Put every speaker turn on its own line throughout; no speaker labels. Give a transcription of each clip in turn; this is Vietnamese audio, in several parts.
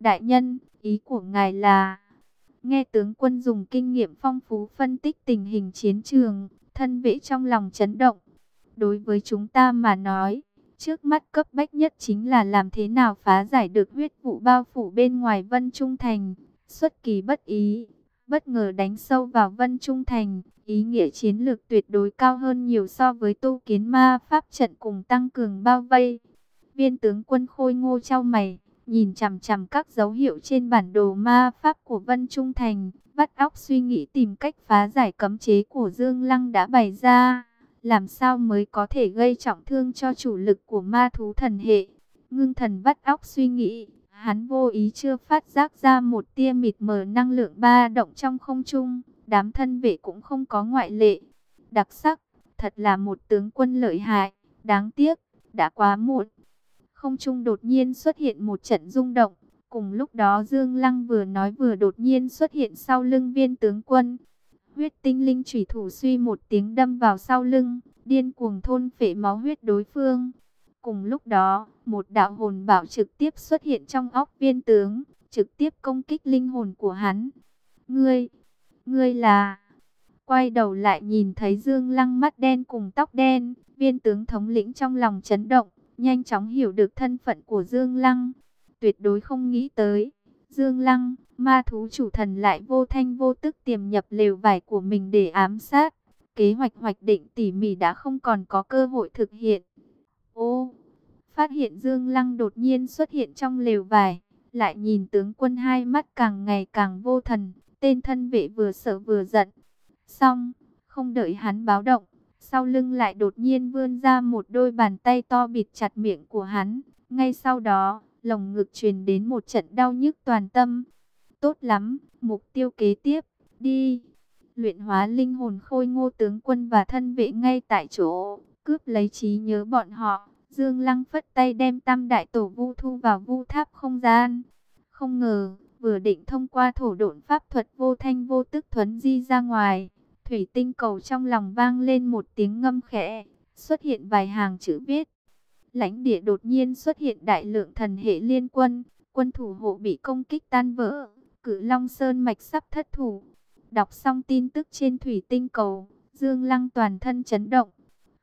Đại nhân, ý của ngài là... Nghe tướng quân dùng kinh nghiệm phong phú phân tích tình hình chiến trường, thân vệ trong lòng chấn động. Đối với chúng ta mà nói, trước mắt cấp bách nhất chính là làm thế nào phá giải được huyết vụ bao phủ bên ngoài Vân Trung Thành. Xuất kỳ bất ý, bất ngờ đánh sâu vào Vân Trung Thành, ý nghĩa chiến lược tuyệt đối cao hơn nhiều so với tu kiến ma pháp trận cùng tăng cường bao vây. Viên tướng quân khôi ngô trao mày, nhìn chằm chằm các dấu hiệu trên bản đồ ma pháp của Vân Trung Thành, vắt óc suy nghĩ tìm cách phá giải cấm chế của Dương Lăng đã bày ra. Làm sao mới có thể gây trọng thương cho chủ lực của ma thú thần hệ? Ngưng thần vắt óc suy nghĩ, hắn vô ý chưa phát giác ra một tia mịt mờ năng lượng ba động trong không trung. Đám thân vệ cũng không có ngoại lệ. Đặc sắc, thật là một tướng quân lợi hại. Đáng tiếc, đã quá muộn. Không trung đột nhiên xuất hiện một trận rung động. Cùng lúc đó Dương Lăng vừa nói vừa đột nhiên xuất hiện sau lưng viên tướng quân. Huyết tinh linh chủy thủ suy một tiếng đâm vào sau lưng, điên cuồng thôn phệ máu huyết đối phương. Cùng lúc đó, một đạo hồn bảo trực tiếp xuất hiện trong óc viên tướng, trực tiếp công kích linh hồn của hắn. Ngươi, ngươi là... Quay đầu lại nhìn thấy Dương Lăng mắt đen cùng tóc đen, viên tướng thống lĩnh trong lòng chấn động, nhanh chóng hiểu được thân phận của Dương Lăng. Tuyệt đối không nghĩ tới, Dương Lăng, ma thú chủ thần lại vô thanh vô tức tiềm nhập lều vải của mình để ám sát. Kế hoạch hoạch định tỉ mỉ đã không còn có cơ hội thực hiện. Ô, phát hiện Dương Lăng đột nhiên xuất hiện trong lều vải, lại nhìn tướng quân hai mắt càng ngày càng vô thần, tên thân vệ vừa sợ vừa giận. Xong, không đợi hắn báo động, sau lưng lại đột nhiên vươn ra một đôi bàn tay to bịt chặt miệng của hắn. Ngay sau đó, lồng ngực truyền đến một trận đau nhức toàn tâm. Tốt lắm, mục tiêu kế tiếp, đi. Luyện hóa linh hồn khôi ngô tướng quân và thân vệ ngay tại chỗ, cướp lấy trí nhớ bọn họ. Dương Lăng phất tay đem tam đại tổ vu thu vào vu tháp không gian. Không ngờ, vừa định thông qua thổ độn pháp thuật vô thanh vô tức thuấn di ra ngoài. Thủy tinh cầu trong lòng vang lên một tiếng ngâm khẽ, xuất hiện vài hàng chữ viết. Lãnh địa đột nhiên xuất hiện đại lượng thần hệ liên quân, quân thủ hộ bị công kích tan vỡ, cử Long Sơn mạch sắp thất thủ. Đọc xong tin tức trên thủy tinh cầu, Dương Lăng toàn thân chấn động.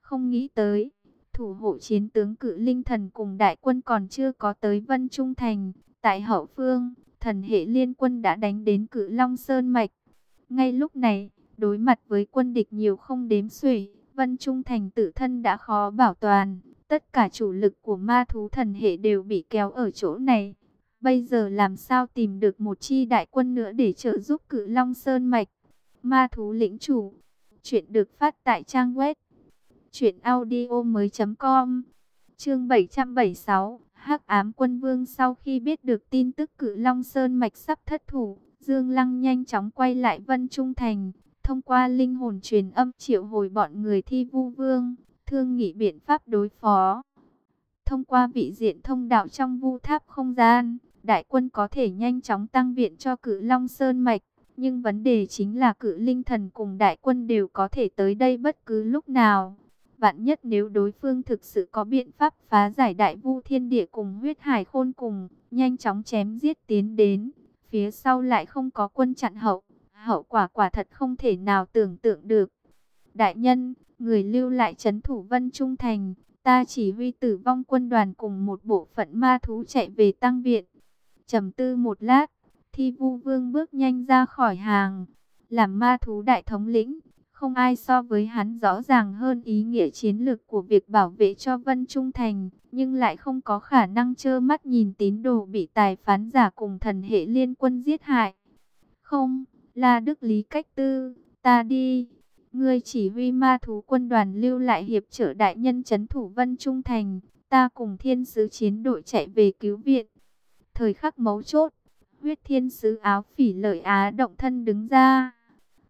Không nghĩ tới, thủ hộ chiến tướng cự linh thần cùng đại quân còn chưa có tới Vân Trung Thành. Tại hậu phương, thần hệ liên quân đã đánh đến cự Long Sơn mạch. Ngay lúc này, đối mặt với quân địch nhiều không đếm xuể, Vân Trung Thành tự thân đã khó bảo toàn. Tất cả chủ lực của ma thú thần hệ đều bị kéo ở chỗ này. Bây giờ làm sao tìm được một chi đại quân nữa để trợ giúp cử Long Sơn Mạch? Ma thú lĩnh chủ. Chuyện được phát tại trang web. Chuyện audio mới com. Chương 776. hắc ám quân vương sau khi biết được tin tức cử Long Sơn Mạch sắp thất thủ. Dương Lăng nhanh chóng quay lại Vân Trung Thành. Thông qua linh hồn truyền âm triệu hồi bọn người thi vu vương thương nghị biện pháp đối phó. Thông qua vị diện thông đạo trong vu tháp không gian, đại quân có thể nhanh chóng tăng viện cho cử Long Sơn Mạch. Nhưng vấn đề chính là cử linh thần cùng đại quân đều có thể tới đây bất cứ lúc nào. Vạn nhất nếu đối phương thực sự có biện pháp phá giải đại vu thiên địa cùng huyết hải khôn cùng, nhanh chóng chém giết tiến đến, phía sau lại không có quân chặn hậu, hậu quả quả thật không thể nào tưởng tượng được. Đại nhân, người lưu lại trấn thủ Vân Trung Thành, ta chỉ huy tử vong quân đoàn cùng một bộ phận ma thú chạy về tăng viện. trầm tư một lát, thi vu vương bước nhanh ra khỏi hàng, làm ma thú đại thống lĩnh. Không ai so với hắn rõ ràng hơn ý nghĩa chiến lược của việc bảo vệ cho Vân Trung Thành, nhưng lại không có khả năng trơ mắt nhìn tín đồ bị tài phán giả cùng thần hệ liên quân giết hại. Không, là Đức Lý Cách Tư, ta đi. Ngươi chỉ huy ma thú quân đoàn lưu lại hiệp trợ đại nhân chấn thủ Vân Trung Thành, ta cùng thiên sứ chiến đội chạy về cứu viện. Thời khắc mấu chốt, huyết thiên sứ áo phỉ lợi á động thân đứng ra.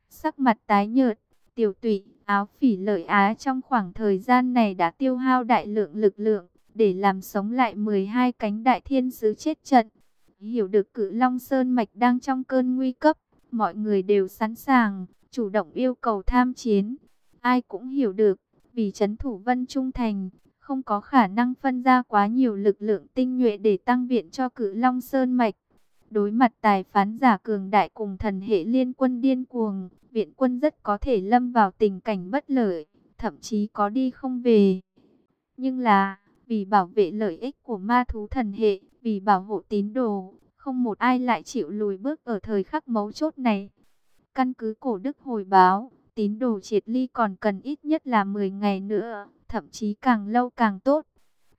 Sắc mặt tái nhợt, tiểu tụy, áo phỉ lợi á trong khoảng thời gian này đã tiêu hao đại lượng lực lượng, để làm sống lại 12 cánh đại thiên sứ chết trận. Hiểu được cử Long Sơn Mạch đang trong cơn nguy cấp, mọi người đều sẵn sàng, chủ động yêu cầu tham chiến. Ai cũng hiểu được, vì chấn thủ Vân Trung Thành, không có khả năng phân ra quá nhiều lực lượng tinh nhuệ để tăng viện cho cử Long Sơn Mạch. Đối mặt tài phán giả cường đại cùng thần hệ liên quân điên cuồng, viện quân rất có thể lâm vào tình cảnh bất lợi, thậm chí có đi không về. Nhưng là, vì bảo vệ lợi ích của ma thú thần hệ, vì bảo hộ tín đồ, không một ai lại chịu lùi bước ở thời khắc mấu chốt này. Căn cứ cổ đức hồi báo, tín đồ triệt ly còn cần ít nhất là 10 ngày nữa, thậm chí càng lâu càng tốt.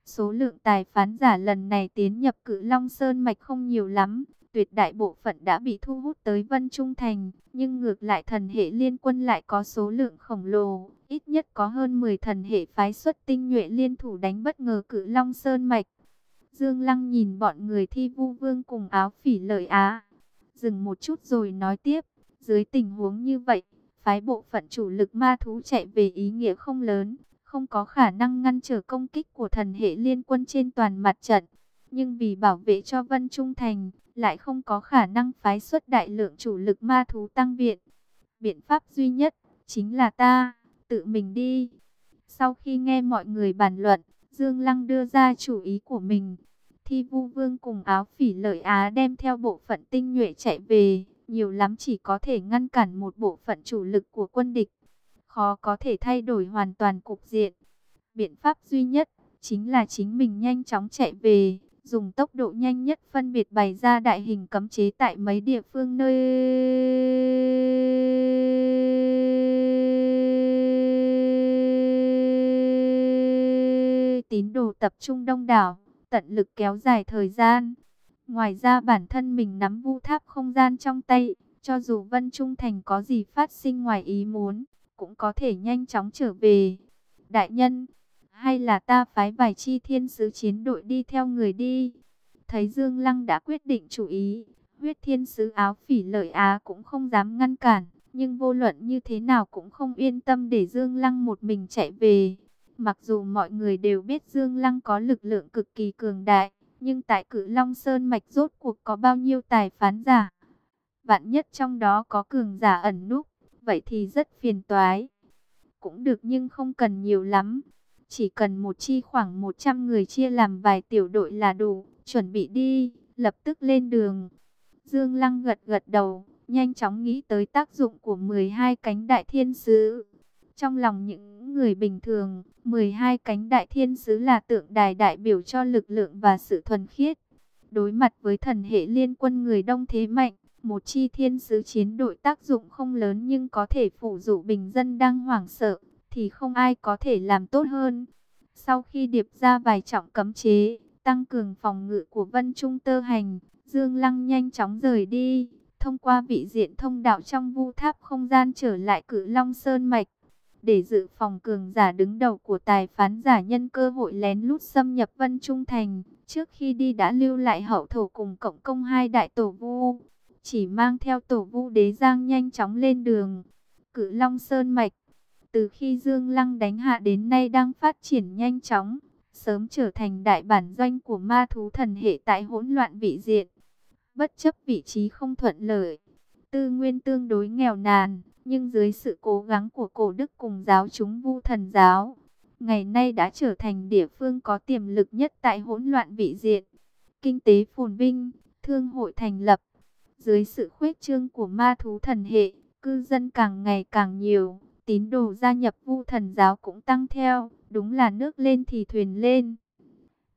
Số lượng tài phán giả lần này tiến nhập cử Long Sơn Mạch không nhiều lắm, tuyệt đại bộ phận đã bị thu hút tới Vân Trung Thành, nhưng ngược lại thần hệ liên quân lại có số lượng khổng lồ, ít nhất có hơn 10 thần hệ phái xuất tinh nhuệ liên thủ đánh bất ngờ cử Long Sơn Mạch. Dương Lăng nhìn bọn người thi vu vương cùng áo phỉ lợi á, dừng một chút rồi nói tiếp, dưới tình huống như vậy, phái bộ phận chủ lực ma thú chạy về ý nghĩa không lớn, không có khả năng ngăn trở công kích của thần hệ liên quân trên toàn mặt trận. Nhưng vì bảo vệ cho Vân Trung Thành, lại không có khả năng phái xuất đại lượng chủ lực ma thú tăng viện. Biện pháp duy nhất, chính là ta, tự mình đi. Sau khi nghe mọi người bàn luận, Dương Lăng đưa ra chủ ý của mình. Thi Vu Vương cùng áo phỉ lợi Á đem theo bộ phận tinh nhuệ chạy về, nhiều lắm chỉ có thể ngăn cản một bộ phận chủ lực của quân địch. Khó có thể thay đổi hoàn toàn cục diện. Biện pháp duy nhất, chính là chính mình nhanh chóng chạy về dùng tốc độ nhanh nhất phân biệt bày ra đại hình cấm chế tại mấy địa phương nơi tín đồ tập trung đông đảo, tận lực kéo dài thời gian. Ngoài ra bản thân mình nắm vu tháp không gian trong tay, cho dù Vân Trung Thành có gì phát sinh ngoài ý muốn, cũng có thể nhanh chóng trở về. Đại nhân, hay là ta phái vài chi thiên sứ chiến đội đi theo người đi. Thấy Dương Lăng đã quyết định chủ ý, huyết thiên sứ áo phỉ lợi Á cũng không dám ngăn cản, nhưng vô luận như thế nào cũng không yên tâm để Dương Lăng một mình chạy về. Mặc dù mọi người đều biết Dương Lăng có lực lượng cực kỳ cường đại, nhưng tại cử Long Sơn Mạch rốt cuộc có bao nhiêu tài phán giả. Vạn nhất trong đó có cường giả ẩn núp, vậy thì rất phiền toái. Cũng được nhưng không cần nhiều lắm. Chỉ cần một chi khoảng 100 người chia làm vài tiểu đội là đủ, chuẩn bị đi, lập tức lên đường. Dương Lăng gật gật đầu, nhanh chóng nghĩ tới tác dụng của 12 cánh đại thiên sứ. Trong lòng những người bình thường, 12 cánh đại thiên sứ là tượng đài đại biểu cho lực lượng và sự thuần khiết. Đối mặt với thần hệ liên quân người đông thế mạnh, một chi thiên sứ chiến đội tác dụng không lớn nhưng có thể phụ dụ bình dân đang hoảng sợ, thì không ai có thể làm tốt hơn. Sau khi điệp ra vài trọng cấm chế, tăng cường phòng ngự của Vân Trung Tơ Hành, Dương Lăng nhanh chóng rời đi, thông qua vị diện thông đạo trong vu tháp không gian trở lại cử Long Sơn Mạch. Để dự phòng cường giả đứng đầu của tài phán giả nhân cơ hội lén lút xâm nhập Vân Trung Thành, trước khi đi đã lưu lại hậu thổ cùng cộng công hai đại tổ vu. Chỉ mang theo tổ vu đế giang nhanh chóng lên đường. Cử Long Sơn Mạch từ khi Dương Lăng đánh hạ đến nay đang phát triển nhanh chóng, sớm trở thành đại bản doanh của ma thú thần hệ tại hỗn loạn vị diện. Bất chấp vị trí không thuận lợi, tư nguyên tương đối nghèo nàn, nhưng dưới sự cố gắng của cổ đức cùng giáo chúng vu thần giáo, ngày nay đã trở thành địa phương có tiềm lực nhất tại hỗn loạn vị diện. Kinh tế phồn vinh, thương hội thành lập, dưới sự khuếch trương của ma thú thần hệ, cư dân càng ngày càng nhiều tín đồ gia nhập vu thần giáo cũng tăng theo, đúng là nước lên thì thuyền lên.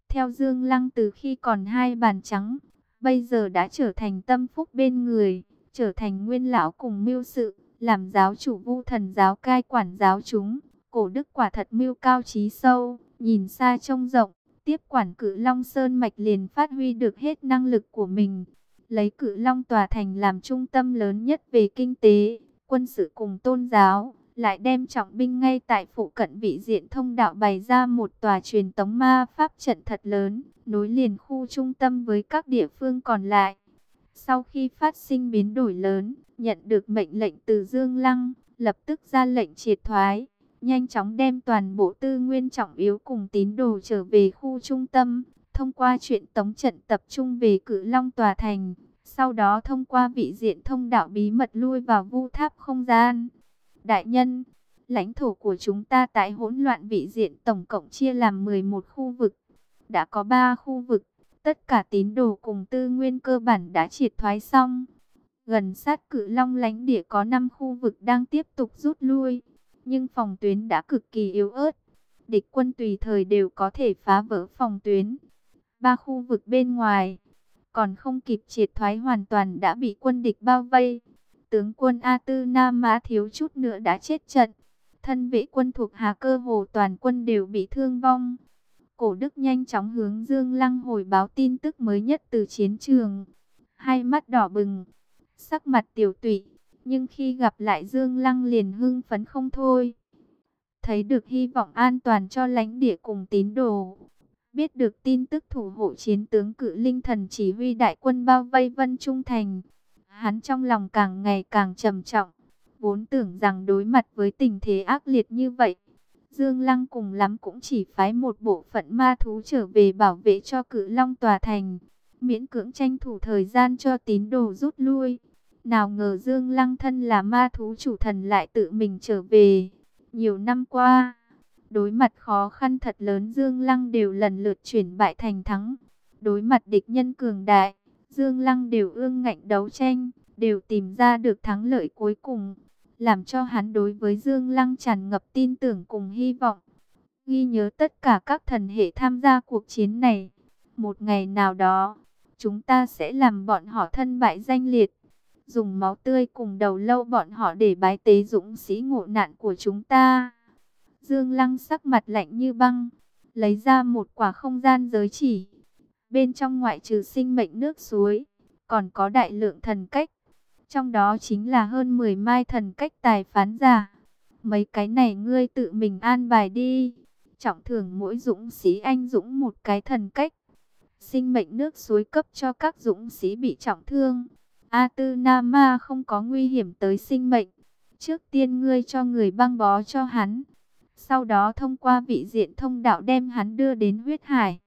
Theo Dương Lăng từ khi còn hai bàn trắng, bây giờ đã trở thành tâm phúc bên người, trở thành nguyên lão cùng mưu sự, làm giáo chủ vu thần giáo cai quản giáo chúng. Cổ đức quả thật mưu cao trí sâu, nhìn xa trông rộng, tiếp quản cử Long Sơn Mạch liền phát huy được hết năng lực của mình. Lấy cử Long Tòa Thành làm trung tâm lớn nhất về kinh tế, quân sự cùng tôn giáo, lại đem trọng binh ngay tại phụ cận vị diện thông đạo bày ra một tòa truyền tống ma pháp trận thật lớn, nối liền khu trung tâm với các địa phương còn lại. Sau khi phát sinh biến đổi lớn, nhận được mệnh lệnh từ Dương Lăng, lập tức ra lệnh triệt thoái, nhanh chóng đem toàn bộ tư nguyên trọng yếu cùng tín đồ trở về khu trung tâm, thông qua chuyện tống trận tập trung về cử Long Tòa Thành, sau đó thông qua vị diện thông đạo bí mật lui vào vu tháp không gian. Đại nhân, lãnh thổ của chúng ta tại hỗn loạn vị diện tổng cộng chia làm 11 khu vực. Đã có 3 khu vực, Tất cả tín đồ cùng tư nguyên cơ bản đã triệt thoái xong. Gần sát cự long lánh địa có 5 khu vực đang tiếp tục rút lui. Nhưng phòng tuyến đã cực kỳ yếu ớt. Địch quân tùy thời đều có thể phá vỡ phòng tuyến. Ba khu vực bên ngoài, còn không kịp triệt thoái hoàn toàn đã bị quân địch bao vây. Tướng quân A Tư Nam Mã thiếu chút nữa đã chết trận. Thân vệ quân thuộc Hà Cơ Hồ toàn quân đều bị thương vong. Cổ Đức nhanh chóng hướng Dương Lăng hồi báo tin tức mới nhất từ chiến trường. Hai mắt đỏ bừng, sắc mặt tiểu tụy, nhưng khi gặp lại Dương Lăng liền hưng phấn không thôi. Thấy được hy vọng an toàn cho lãnh địa cùng tín đồ. Biết được tin tức thủ hộ chiến tướng cự linh thần chỉ huy đại quân bao vây Vân Trung Thành. Hắn trong lòng càng ngày càng trầm trọng. Vốn tưởng rằng đối mặt với tình thế ác liệt như vậy, Dương Lăng cùng lắm cũng chỉ phái một bộ phận ma thú trở về bảo vệ cho cự long tòa thành. Miễn cưỡng tranh thủ thời gian cho tín đồ rút lui. Nào ngờ Dương Lăng thân là ma thú chủ thần lại tự mình trở về. Nhiều năm qua, đối mặt khó khăn thật lớn Dương Lăng đều lần lượt chuyển bại thành thắng. Đối mặt địch nhân cường đại, Dương Lăng đều ương ngạnh đấu tranh, đều tìm ra được thắng lợi cuối cùng làm cho hắn đối với Dương Lăng tràn ngập tin tưởng cùng hy vọng. Ghi nhớ tất cả các thần hệ tham gia cuộc chiến này. Một ngày nào đó, chúng ta sẽ làm bọn họ thân bại danh liệt. Dùng máu tươi cùng đầu lâu bọn họ để bái tế dũng sĩ ngộ nạn của chúng ta. Dương Lăng sắc mặt lạnh như băng, lấy ra một quả không gian giới chỉ. Bên trong ngoại trừ sinh mệnh nước suối, còn có đại lượng thần cách trong đó chính là hơn 10 mai thần cách tài phán giả. Mấy cái này ngươi tự mình an bài đi. Trọng thưởng mỗi dũng sĩ anh dũng một cái thần cách. Sinh mệnh nước suối cấp cho các dũng sĩ bị trọng thương. A Tư Nam Ma không có nguy hiểm tới sinh mệnh. Trước tiên ngươi cho người băng bó cho hắn. Sau đó thông qua vị diện thông đạo đem hắn đưa đến huyết hải.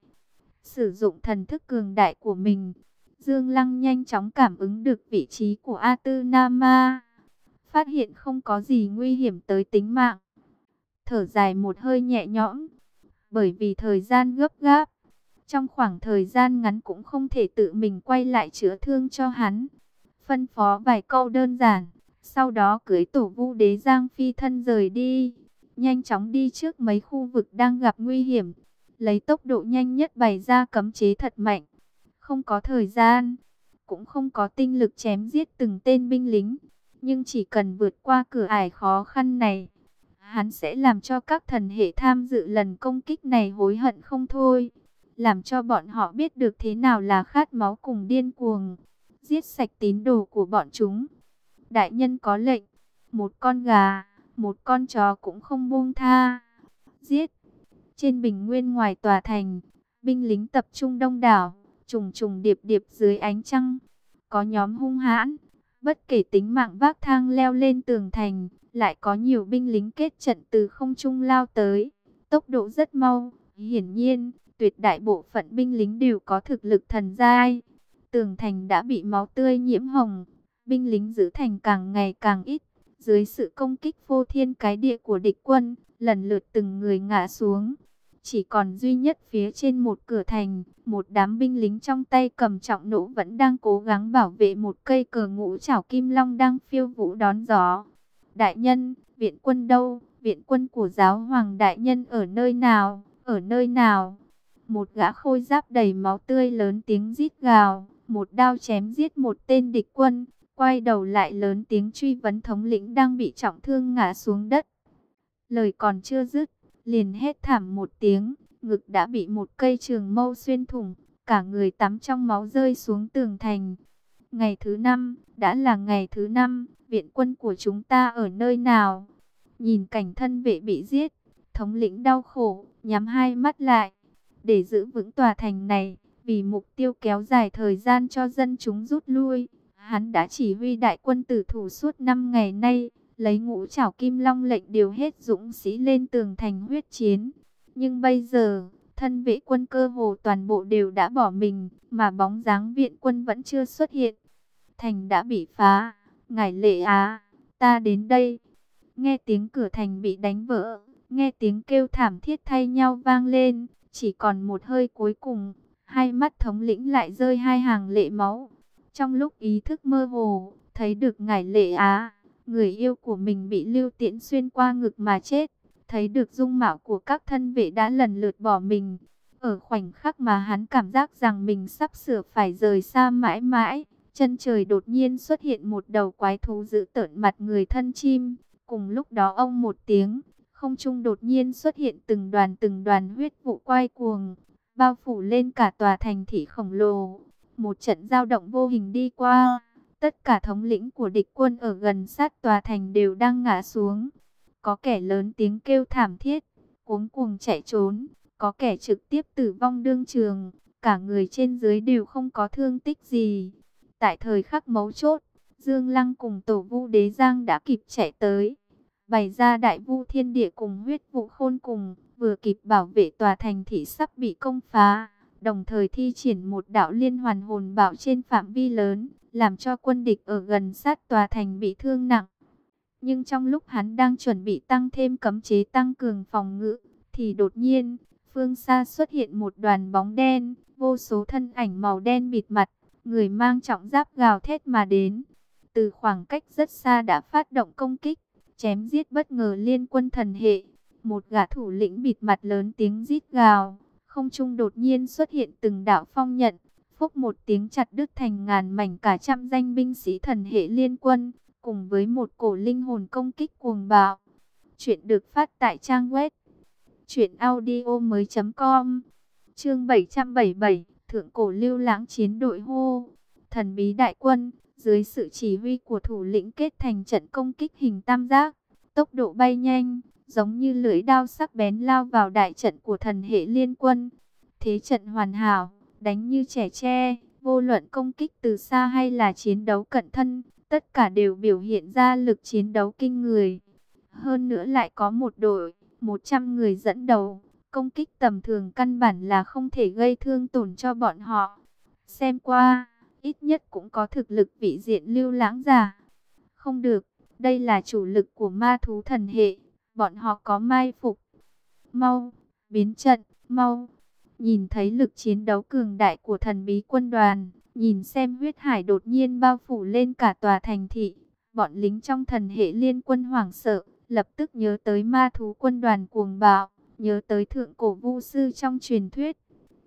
Sử dụng thần thức cường đại của mình Dương Lăng nhanh chóng cảm ứng được vị trí của A Tư Nama. Phát hiện không có gì nguy hiểm tới tính mạng. Thở dài một hơi nhẹ nhõm. Bởi vì thời gian gấp gáp. Trong khoảng thời gian ngắn cũng không thể tự mình quay lại chữa thương cho hắn. Phân phó vài câu đơn giản. Sau đó cưới tổ vu đế Giang Phi thân rời đi. Nhanh chóng đi trước mấy khu vực đang gặp nguy hiểm. Lấy tốc độ nhanh nhất bày ra cấm chế thật mạnh không có thời gian, cũng không có tinh lực chém giết từng tên binh lính. Nhưng chỉ cần vượt qua cửa ải khó khăn này, hắn sẽ làm cho các thần hệ tham dự lần công kích này hối hận không thôi. Làm cho bọn họ biết được thế nào là khát máu cùng điên cuồng, giết sạch tín đồ của bọn chúng. Đại nhân có lệnh, một con gà, một con chó cũng không buông tha. Giết! Trên bình nguyên ngoài tòa thành, binh lính tập trung đông đảo trùng trùng điệp điệp dưới ánh trăng. Có nhóm hung hãn, bất kể tính mạng vác thang leo lên tường thành, lại có nhiều binh lính kết trận từ không trung lao tới. Tốc độ rất mau, hiển nhiên, tuyệt đại bộ phận binh lính đều có thực lực thần giai. Tường thành đã bị máu tươi nhiễm hồng, binh lính giữ thành càng ngày càng ít. Dưới sự công kích vô thiên cái địa của địch quân, lần lượt từng người ngã xuống. Chỉ còn duy nhất phía trên một cửa thành, một đám binh lính trong tay cầm trọng nỗ vẫn đang cố gắng bảo vệ một cây cờ ngũ chảo kim long đang phiêu vũ đón gió. Đại nhân, viện quân đâu? Viện quân của giáo hoàng đại nhân ở nơi nào? Ở nơi nào? Một gã khôi giáp đầy máu tươi lớn tiếng rít gào, một đao chém giết một tên địch quân, quay đầu lại lớn tiếng truy vấn thống lĩnh đang bị trọng thương ngã xuống đất. Lời còn chưa dứt, liền hét thảm một tiếng, ngực đã bị một cây trường mâu xuyên thủng, cả người tắm trong máu rơi xuống tường thành. Ngày thứ năm, đã là ngày thứ năm, viện quân của chúng ta ở nơi nào? Nhìn cảnh thân vệ bị giết, thống lĩnh đau khổ, nhắm hai mắt lại, để giữ vững tòa thành này, vì mục tiêu kéo dài thời gian cho dân chúng rút lui. Hắn đã chỉ huy đại quân tử thủ suốt năm ngày nay, lấy ngũ trảo kim long lệnh điều hết dũng sĩ lên tường thành huyết chiến. Nhưng bây giờ, thân vệ quân cơ hồ toàn bộ đều đã bỏ mình, mà bóng dáng viện quân vẫn chưa xuất hiện. Thành đã bị phá, ngài lệ á, ta đến đây. Nghe tiếng cửa thành bị đánh vỡ, nghe tiếng kêu thảm thiết thay nhau vang lên, chỉ còn một hơi cuối cùng. Hai mắt thống lĩnh lại rơi hai hàng lệ máu. Trong lúc ý thức mơ hồ, thấy được ngải lệ á, người yêu của mình bị lưu tiễn xuyên qua ngực mà chết. Thấy được dung mạo của các thân vệ đã lần lượt bỏ mình. Ở khoảnh khắc mà hắn cảm giác rằng mình sắp sửa phải rời xa mãi mãi, chân trời đột nhiên xuất hiện một đầu quái thú giữ tợn mặt người thân chim. Cùng lúc đó ông một tiếng, không trung đột nhiên xuất hiện từng đoàn từng đoàn huyết vụ quay cuồng, bao phủ lên cả tòa thành thị khổng lồ. Một trận giao động vô hình đi qua, tất cả thống lĩnh của địch quân ở gần sát tòa thành đều đang ngã xuống. Có kẻ lớn tiếng kêu thảm thiết, cuống cuồng chạy trốn, có kẻ trực tiếp tử vong đương trường, cả người trên dưới đều không có thương tích gì. Tại thời khắc mấu chốt, Dương Lăng cùng tổ vu đế giang đã kịp chạy tới, bày ra đại vu thiên địa cùng huyết vụ khôn cùng, vừa kịp bảo vệ tòa thành thị sắp bị công phá, đồng thời thi triển một đạo liên hoàn hồn bảo trên phạm vi lớn, làm cho quân địch ở gần sát tòa thành bị thương nặng. Nhưng trong lúc hắn đang chuẩn bị tăng thêm cấm chế tăng cường phòng ngự, thì đột nhiên, phương xa xuất hiện một đoàn bóng đen, vô số thân ảnh màu đen bịt mặt, người mang trọng giáp gào thét mà đến. Từ khoảng cách rất xa đã phát động công kích, chém giết bất ngờ liên quân thần hệ. Một gã thủ lĩnh bịt mặt lớn tiếng rít gào, không trung đột nhiên xuất hiện từng đạo phong nhận, phốc một tiếng chặt đứt thành ngàn mảnh cả trăm danh binh sĩ thần hệ liên quân, cùng với một cổ linh hồn công kích cuồng bạo. Chuyện được phát tại trang web truyệnaudiomoi.com. Chương 777, thượng cổ lưu lãng chiến đội hô, thần bí đại quân, dưới sự chỉ huy của thủ lĩnh kết thành trận công kích hình tam giác, tốc độ bay nhanh, giống như lưỡi đao sắc bén lao vào đại trận của thần hệ liên quân. Thế trận hoàn hảo, đánh như trẻ tre, vô luận công kích từ xa hay là chiến đấu cận thân, tất cả đều biểu hiện ra lực chiến đấu kinh người. Hơn nữa lại có một đội, 100 người dẫn đầu, công kích tầm thường căn bản là không thể gây thương tổn cho bọn họ. Xem qua, ít nhất cũng có thực lực vị diện lưu lãng giả. Không được, đây là chủ lực của ma thú thần hệ, bọn họ có mai phục. Mau, biến trận, mau. Nhìn thấy lực chiến đấu cường đại của thần bí quân đoàn, nhìn xem huyết hải đột nhiên bao phủ lên cả tòa thành thị. Bọn lính trong thần hệ liên quân hoảng sợ, lập tức nhớ tới ma thú quân đoàn cuồng bạo, nhớ tới thượng cổ vu sư trong truyền thuyết.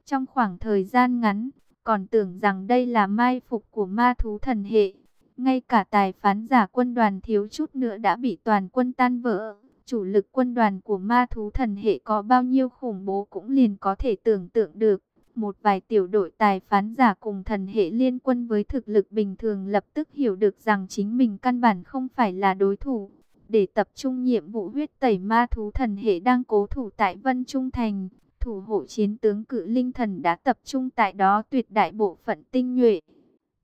Trong khoảng thời gian ngắn, còn tưởng rằng đây là mai phục của ma thú thần hệ. Ngay cả tài phán giả quân đoàn thiếu chút nữa đã bị toàn quân tan vỡ. Chủ lực quân đoàn của ma thú thần hệ có bao nhiêu khủng bố cũng liền có thể tưởng tượng được. Một vài tiểu đội tài phán giả cùng thần hệ liên quân với thực lực bình thường lập tức hiểu được rằng chính mình căn bản không phải là đối thủ. Để tập trung nhiệm vụ huyết tẩy ma thú thần hệ đang cố thủ tại Vân Trung Thành, thủ hộ chiến tướng cự linh thần đã tập trung tại đó tuyệt đại bộ phận tinh nhuệ.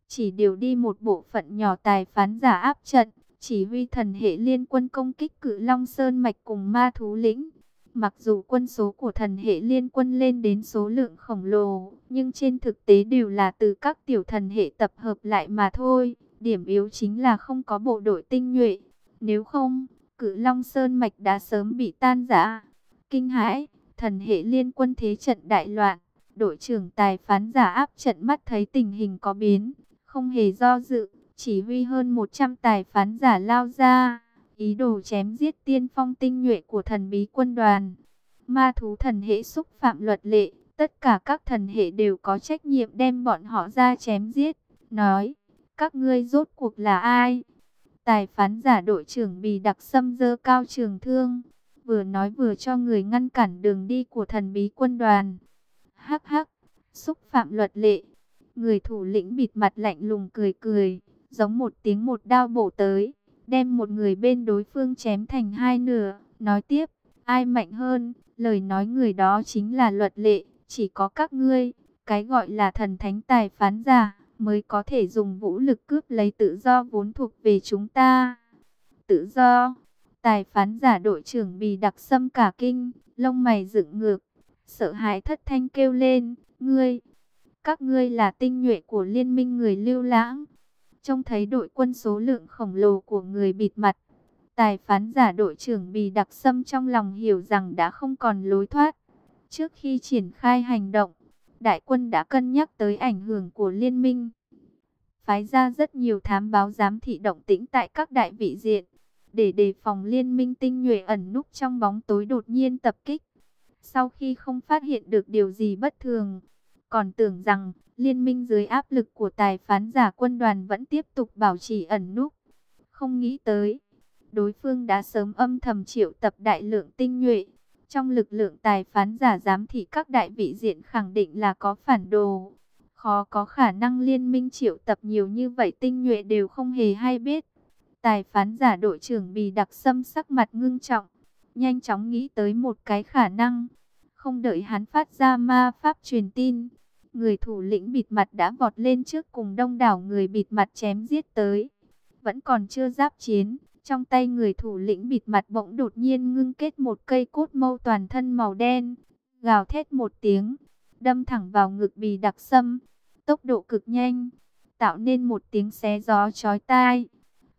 Chỉ điều đi một bộ phận nhỏ tài phán giả áp trận, chỉ huy thần hệ liên quân công kích cự long sơn mạch cùng ma thú lĩnh. Mặc dù quân số của thần hệ liên quân lên đến số lượng khổng lồ, nhưng trên thực tế đều là từ các tiểu thần hệ tập hợp lại mà thôi. Điểm yếu chính là không có bộ đội tinh nhuệ. Nếu không, cự long sơn mạch đã sớm bị tan rã. Kinh hãi, thần hệ liên quân thế trận đại loạn. Đội trưởng tài phán giả áp trận mắt thấy tình hình có biến, không hề do dự, chỉ huy hơn 100 tài phán giả lao ra, ý đồ chém giết tiên phong tinh nhuệ của thần bí quân đoàn. Ma thú thần hệ xúc phạm luật lệ, tất cả các thần hệ đều có trách nhiệm đem bọn họ ra chém giết. Nói, các ngươi rốt cuộc là ai? Tài phán giả đội trưởng bì đặc xâm dơ cao trường thương, vừa nói vừa cho người ngăn cản đường đi của thần bí quân đoàn. Hắc hắc, xúc phạm luật lệ. Người thủ lĩnh bịt mặt lạnh lùng cười cười, giống một tiếng một đao bổ tới, đem một người bên đối phương chém thành hai nửa, nói tiếp, ai mạnh hơn, lời nói người đó chính là luật lệ, chỉ có các ngươi, cái gọi là thần thánh tài phán giả, mới có thể dùng vũ lực cướp lấy tự do vốn thuộc về chúng ta. Tự do, tài phán giả đội trưởng bị đặc xâm cả kinh, lông mày dựng ngược, sợ hãi thất thanh kêu lên, ngươi, các ngươi là tinh nhuệ của liên minh người lưu lãng. Trông thấy đội quân số lượng khổng lồ của người bịt mặt, tài phán giả đội trưởng bì đặc sâm trong lòng hiểu rằng đã không còn lối thoát. Trước khi triển khai hành động, đại quân đã cân nhắc tới ảnh hưởng của liên minh. Phái ra rất nhiều thám báo giám thị động tĩnh tại các đại vị diện, để đề phòng liên minh tinh nhuệ ẩn núp trong bóng tối đột nhiên tập kích. Sau khi không phát hiện được điều gì bất thường, còn tưởng rằng liên minh dưới áp lực của tài phán giả quân đoàn vẫn tiếp tục bảo trì ẩn núp. Không nghĩ tới, đối phương đã sớm âm thầm triệu tập đại lượng tinh nhuệ. Trong lực lượng tài phán giả giám thị các đại vị diện khẳng định là có phản đồ. Khó có khả năng liên minh triệu tập nhiều như vậy tinh nhuệ đều không hề hay biết. Tài phán giả đội trưởng bì đặc sâm sắc mặt ngưng trọng. Nhanh chóng nghĩ tới một cái khả năng. Không đợi hắn phát ra ma pháp truyền tin. Người thủ lĩnh bịt mặt đã vọt lên trước cùng đông đảo người bịt mặt chém giết tới. Vẫn còn chưa giáp chiến. Trong tay người thủ lĩnh bịt mặt bỗng đột nhiên ngưng kết một cây cốt mâu toàn thân màu đen. Gào thét một tiếng. Đâm thẳng vào ngực bì đặc sâm. Tốc độ cực nhanh. Tạo nên một tiếng xé gió chói tai.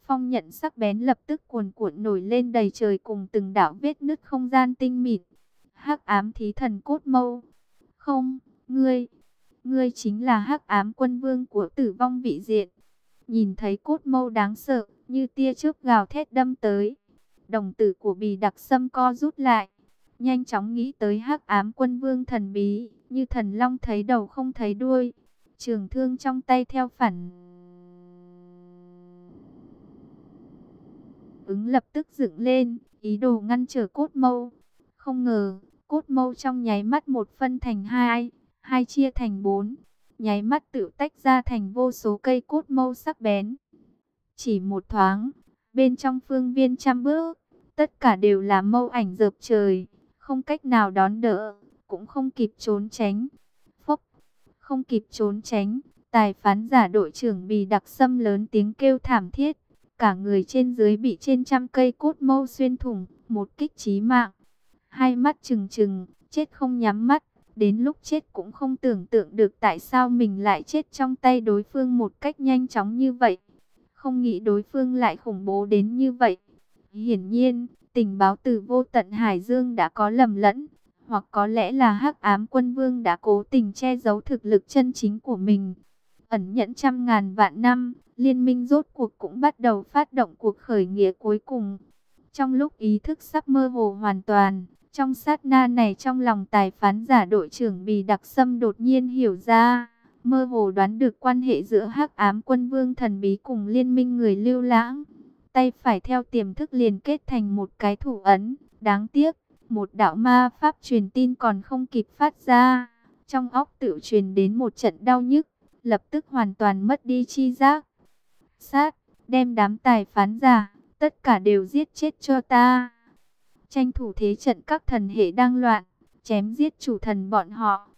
Phong nhận sắc bén lập tức cuồn cuộn nổi lên đầy trời cùng từng đảo vết nứt không gian tinh mịn. hắc ám thí thần cốt mâu. Không, ngươi, ngươi chính là hắc ám quân vương của tử vong vị diện. Nhìn thấy cốt mâu đáng sợ, như tia chớp gào thét đâm tới. Đồng tử của bì đặc sâm co rút lại. Nhanh chóng nghĩ tới hắc ám quân vương thần bí, như thần long thấy đầu không thấy đuôi. Trường thương trong tay theo phản. Ứng lập tức dựng lên, ý đồ ngăn trở cốt mâu. Không ngờ, cốt mâu trong nháy mắt một phân thành hai, hai chia thành bốn. Nháy mắt tự tách ra thành vô số cây cốt mâu sắc bén. Chỉ một thoáng, bên trong phương viên trăm bước, tất cả đều là mâu ảnh dợp trời, không cách nào đón đỡ, cũng không kịp trốn tránh. Phốc, không kịp trốn tránh, tài phán giả đội trưởng bị đặc xâm lớn tiếng kêu thảm thiết. Cả người trên dưới bị trên trăm cây cốt mâu xuyên thủng, một kích chí mạng. Hai mắt trừng trừng, chết không nhắm mắt. Đến lúc chết cũng không tưởng tượng được tại sao mình lại chết trong tay đối phương một cách nhanh chóng như vậy không nghĩ đối phương lại khủng bố đến như vậy. Hiển nhiên, tình báo từ vô tận Hải Dương đã có lầm lẫn, hoặc có lẽ là hắc ám quân vương đã cố tình che giấu thực lực chân chính của mình. Ẩn nhẫn trăm ngàn vạn năm, liên minh rốt cuộc cũng bắt đầu phát động cuộc khởi nghĩa cuối cùng. Trong lúc ý thức sắp mơ hồ hoàn toàn, trong sát na này trong lòng tài phán giả đội trưởng Bì Đặc Sâm đột nhiên hiểu ra mơ hồ đoán được quan hệ giữa hắc ám quân vương thần bí cùng liên minh người lưu lãng. Tay phải theo tiềm thức liền kết thành một cái thủ ấn, đáng tiếc, một đạo ma pháp truyền tin còn không kịp phát ra. Trong óc tự truyền đến một trận đau nhức, lập tức hoàn toàn mất đi chi giác. Sát, đem đám tài phán giả, tất cả đều giết chết cho ta. Tranh thủ thế trận các thần hệ đang loạn, chém giết chủ thần bọn họ.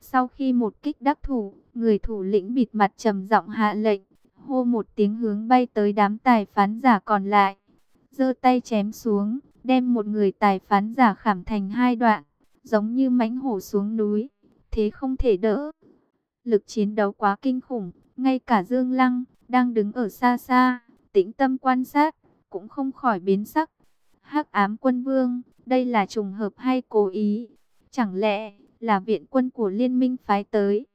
Sau khi một kích đắc thủ, người thủ lĩnh bịt mặt trầm giọng hạ lệnh, hô một tiếng hướng bay tới đám tài phán giả còn lại. giơ tay chém xuống, đem một người tài phán giả khảm thành hai đoạn, giống như mãnh hổ xuống núi, thế không thể đỡ. Lực chiến đấu quá kinh khủng, ngay cả Dương Lăng, đang đứng ở xa xa, tĩnh tâm quan sát, cũng không khỏi biến sắc hắc ám quân vương, đây là trùng hợp hay cố ý? Chẳng lẽ là viện quân của liên minh phái tới.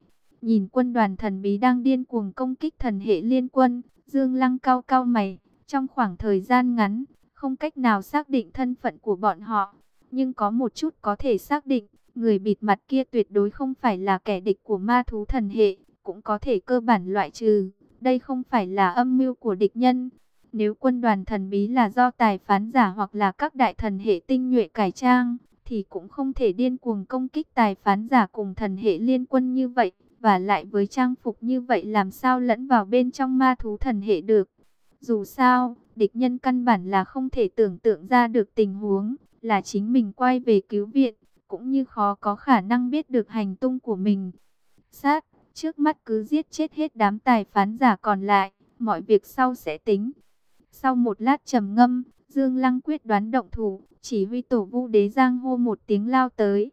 Nhìn quân đoàn thần bí đang điên cuồng công kích thần hệ liên quân, Dương Lăng cao cao mày, trong khoảng thời gian ngắn, không cách nào xác định thân phận của bọn họ. Nhưng có một chút có thể xác định, người bịt mặt kia tuyệt đối không phải là kẻ địch của ma thú thần hệ, cũng có thể cơ bản loại trừ. Đây không phải là âm mưu của địch nhân. Nếu quân đoàn thần bí là do tài phán giả hoặc là các đại thần hệ tinh nhuệ cải trang, thì cũng không thể điên cuồng công kích tài phán giả cùng thần hệ liên quân như vậy, và lại với trang phục như vậy làm sao lẫn vào bên trong ma thú thần hệ được. Dù sao, địch nhân căn bản là không thể tưởng tượng ra được tình huống, là chính mình quay về cứu viện, cũng như khó có khả năng biết được hành tung của mình. Sát, trước mắt cứ giết chết hết đám tài phán giả còn lại, mọi việc sau sẽ tính. Sau một lát trầm ngâm, Dương Lăng quyết đoán động thủ, chỉ huy tổ vu đế giang hô một tiếng lao tới.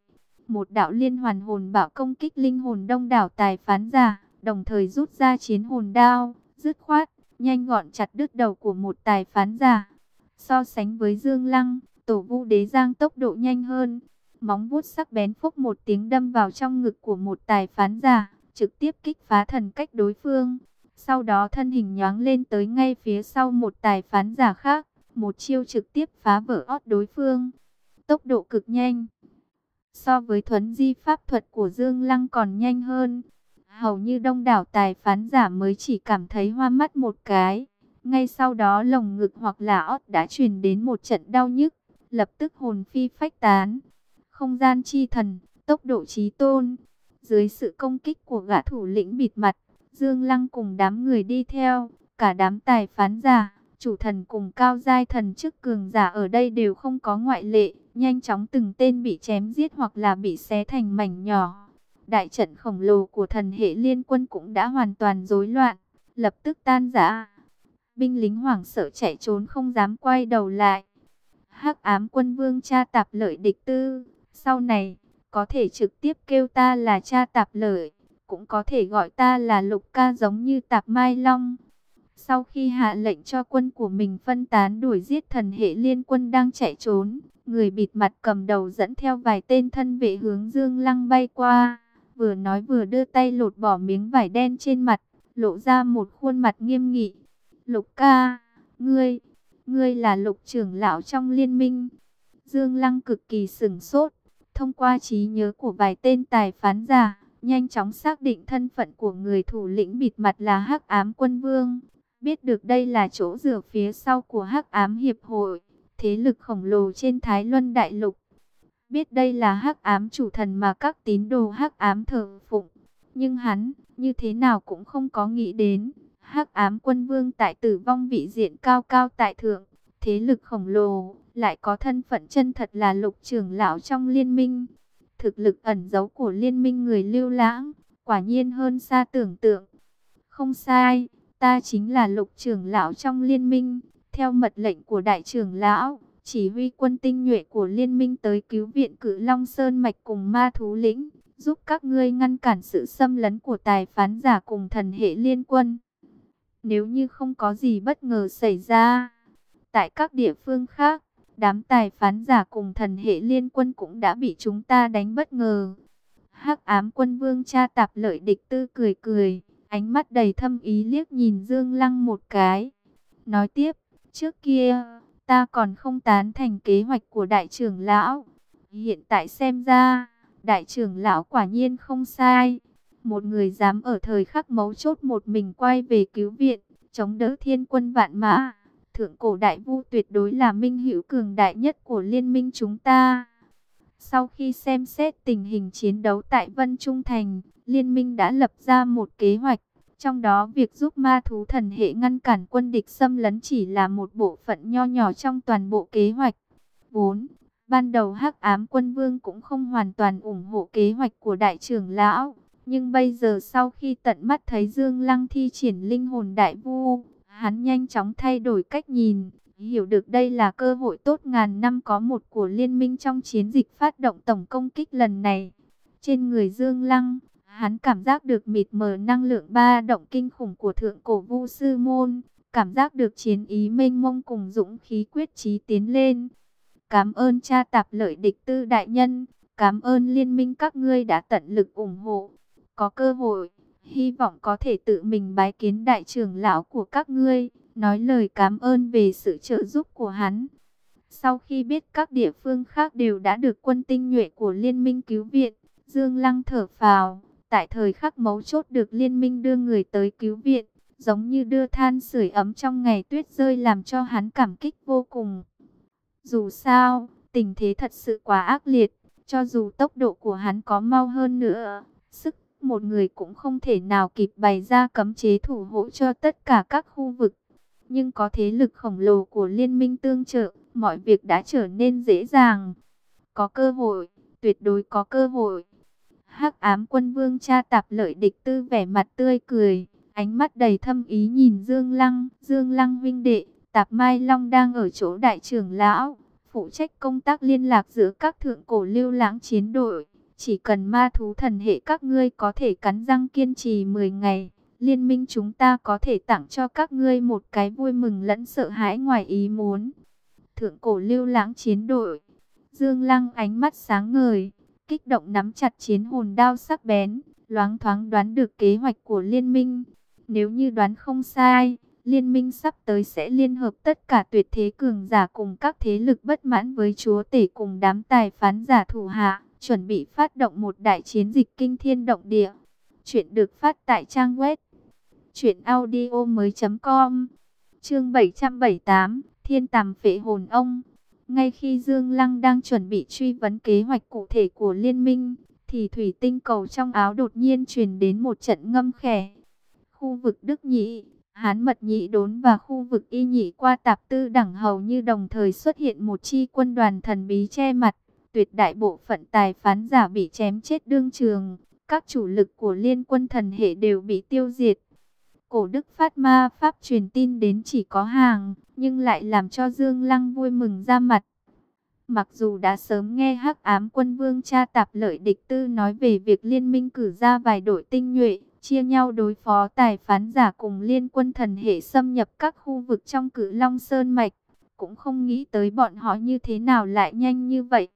Một đạo liên hoàn hồn bảo công kích linh hồn đông đảo tài phán giả, đồng thời rút ra chiến hồn đao, dứt khoát, nhanh gọn chặt đứt đầu của một tài phán giả. So sánh với Dương Lăng, tổ vu đế giang tốc độ nhanh hơn. Móng vuốt sắc bén phốc một tiếng đâm vào trong ngực của một tài phán giả, trực tiếp kích phá thần cách đối phương. Sau đó thân hình nhoáng lên tới ngay phía sau một tài phán giả khác, một chiêu trực tiếp phá vỡ ót đối phương. Tốc độ cực nhanh. So với thuấn di pháp thuật của Dương Lăng còn nhanh hơn. Hầu như đông đảo tài phán giả mới chỉ cảm thấy hoa mắt một cái. Ngay sau đó lồng ngực hoặc là ót đã truyền đến một trận đau nhức, lập tức hồn phi phách tán. Không gian chi thần, tốc độ trí tôn. Dưới sự công kích của gã thủ lĩnh bịt mặt, Dương Lăng cùng đám người đi theo, cả đám tài phán giả, chủ thần cùng cao giai thần chức cường giả ở đây đều không có ngoại lệ, nhanh chóng từng tên bị chém giết hoặc là bị xé thành mảnh nhỏ. Đại trận khổng lồ của thần hệ liên quân cũng đã hoàn toàn rối loạn, lập tức tan rã. Binh lính hoảng sợ chạy trốn không dám quay đầu lại. Hắc ám quân vương cha tạp lợi địch tư, sau này, có thể trực tiếp kêu ta là cha tạp lợi, cũng có thể gọi ta là lục ca giống như tạp mai long. Sau khi hạ lệnh cho quân của mình phân tán đuổi giết thần hệ liên quân đang chạy trốn, người bịt mặt cầm đầu dẫn theo vài tên thân vệ hướng Dương Lăng bay qua, vừa nói vừa đưa tay lột bỏ miếng vải đen trên mặt, lộ ra một khuôn mặt nghiêm nghị. Lục ca, ngươi, ngươi là lục trưởng lão trong liên minh. Dương Lăng cực kỳ sửng sốt, thông qua trí nhớ của vài tên tài phán giả, nhanh chóng xác định thân phận của người thủ lĩnh bịt mặt là Hắc Ám Quân Vương. Biết được đây là chỗ dựa phía sau của Hắc Ám Hiệp hội, thế lực khổng lồ trên Thái Luân Đại Lục. Biết đây là Hắc Ám chủ thần mà các tín đồ Hắc Ám thờ phụng, nhưng hắn như thế nào cũng không có nghĩ đến, Hắc Ám Quân Vương tại Tử Vong vị diện cao cao tại thượng, thế lực khổng lồ, lại có thân phận chân thật là lục trưởng lão trong liên minh. Thực lực ẩn giấu của liên minh người lưu lãng, quả nhiên hơn xa tưởng tượng. Không sai, ta chính là lục trưởng lão trong liên minh, theo mật lệnh của đại trưởng lão, chỉ huy quân tinh nhuệ của liên minh tới cứu viện cử Long Sơn Mạch cùng ma thú lĩnh, giúp các ngươi ngăn cản sự xâm lấn của tài phán giả cùng thần hệ liên quân. Nếu như không có gì bất ngờ xảy ra, tại các địa phương khác, đám tài phán giả cùng thần hệ liên quân cũng đã bị chúng ta đánh bất ngờ. Hắc ám quân vương cha tạp lợi địch tư cười cười, ánh mắt đầy thâm ý liếc nhìn Dương Lăng một cái. Nói tiếp, trước kia, ta còn không tán thành kế hoạch của đại trưởng lão. Hiện tại xem ra, đại trưởng lão quả nhiên không sai. Một người dám ở thời khắc mấu chốt một mình quay về cứu viện, chống đỡ thiên quân vạn mã Thượng cổ đại vu tuyệt đối là minh hữu cường đại nhất của liên minh chúng ta. Sau khi xem xét tình hình chiến đấu tại Vân Trung Thành, liên minh đã lập ra một kế hoạch. Trong đó việc giúp ma thú thần hệ ngăn cản quân địch xâm lấn chỉ là một bộ phận nho nhỏ trong toàn bộ kế hoạch. 4. Ban đầu hắc ám quân vương cũng không hoàn toàn ủng hộ kế hoạch của đại trưởng lão. Nhưng bây giờ sau khi tận mắt thấy Dương Lăng thi triển linh hồn đại vu, Hắn nhanh chóng thay đổi cách nhìn, hiểu được đây là cơ hội tốt ngàn năm có một của liên minh trong chiến dịch phát động tổng công kích lần này. Trên người Dương Lăng, hắn cảm giác được mịt mờ năng lượng ba động kinh khủng của thượng cổ vu sư môn, cảm giác được chiến ý mênh mông cùng dũng khí quyết chí tiến lên. Cảm ơn cha tạp lợi địch tư đại nhân, cảm ơn liên minh các ngươi đã tận lực ủng hộ. Có cơ hội hy vọng có thể tự mình bái kiến đại trưởng lão của các ngươi, nói lời cảm ơn về sự trợ giúp của hắn. Sau khi biết các địa phương khác đều đã được quân tinh nhuệ của liên minh cứu viện, Dương Lăng thở phào, tại thời khắc mấu chốt được liên minh đưa người tới cứu viện, giống như đưa than sưởi ấm trong ngày tuyết rơi làm cho hắn cảm kích vô cùng. Dù sao, tình thế thật sự quá ác liệt, cho dù tốc độ của hắn có mau hơn nữa, sức một người cũng không thể nào kịp bày ra cấm chế thủ hộ cho tất cả các khu vực. Nhưng có thế lực khổng lồ của liên minh tương trợ, mọi việc đã trở nên dễ dàng. Có cơ hội, tuyệt đối có cơ hội. Hắc ám quân vương cha tạp lợi địch tư vẻ mặt tươi cười, ánh mắt đầy thâm ý nhìn Dương Lăng, Dương Lăng vinh đệ, tạp Mai Long đang ở chỗ đại trưởng lão, phụ trách công tác liên lạc giữa các thượng cổ lưu lãng chiến đội. Chỉ cần ma thú thần hệ các ngươi có thể cắn răng kiên trì 10 ngày, liên minh chúng ta có thể tặng cho các ngươi một cái vui mừng lẫn sợ hãi ngoài ý muốn. Thượng cổ lưu lãng chiến đội. Dương Lăng ánh mắt sáng ngời, kích động nắm chặt chiến hồn đao sắc bén, loáng thoáng đoán được kế hoạch của liên minh. Nếu như đoán không sai, liên minh sắp tới sẽ liên hợp tất cả tuyệt thế cường giả cùng các thế lực bất mãn với chúa tể cùng đám tài phán giả thủ hạ, chuẩn bị phát động một đại chiến dịch kinh thiên động địa. Chuyện được phát tại trang web truyệnaudiomoi.com. Chương 778, Thiên Tầm Phệ Hồn Ông. Ngay khi Dương Lăng đang chuẩn bị truy vấn kế hoạch cụ thể của liên minh, thì thủy tinh cầu trong áo đột nhiên truyền đến một trận ngâm khẻ. Khu vực Đức Nhị, Hán Mật Nhị Đốn và khu vực Y Nhị qua tạp tư đẳng hầu như đồng thời xuất hiện một chi quân đoàn thần bí che mặt. Tuyệt đại bộ phận tài phán giả bị chém chết đương trường, các chủ lực của liên quân thần hệ đều bị tiêu diệt. Cổ đức phát ma pháp truyền tin đến chỉ có hàng, nhưng lại làm cho Dương Lăng vui mừng ra mặt. Mặc dù đã sớm nghe hắc ám quân vương cha tạp lợi địch tư nói về việc liên minh cử ra vài đội tinh nhuệ, chia nhau đối phó tài phán giả cùng liên quân thần hệ xâm nhập các khu vực trong cử Long Sơn Mạch, cũng không nghĩ tới bọn họ như thế nào lại nhanh như vậy.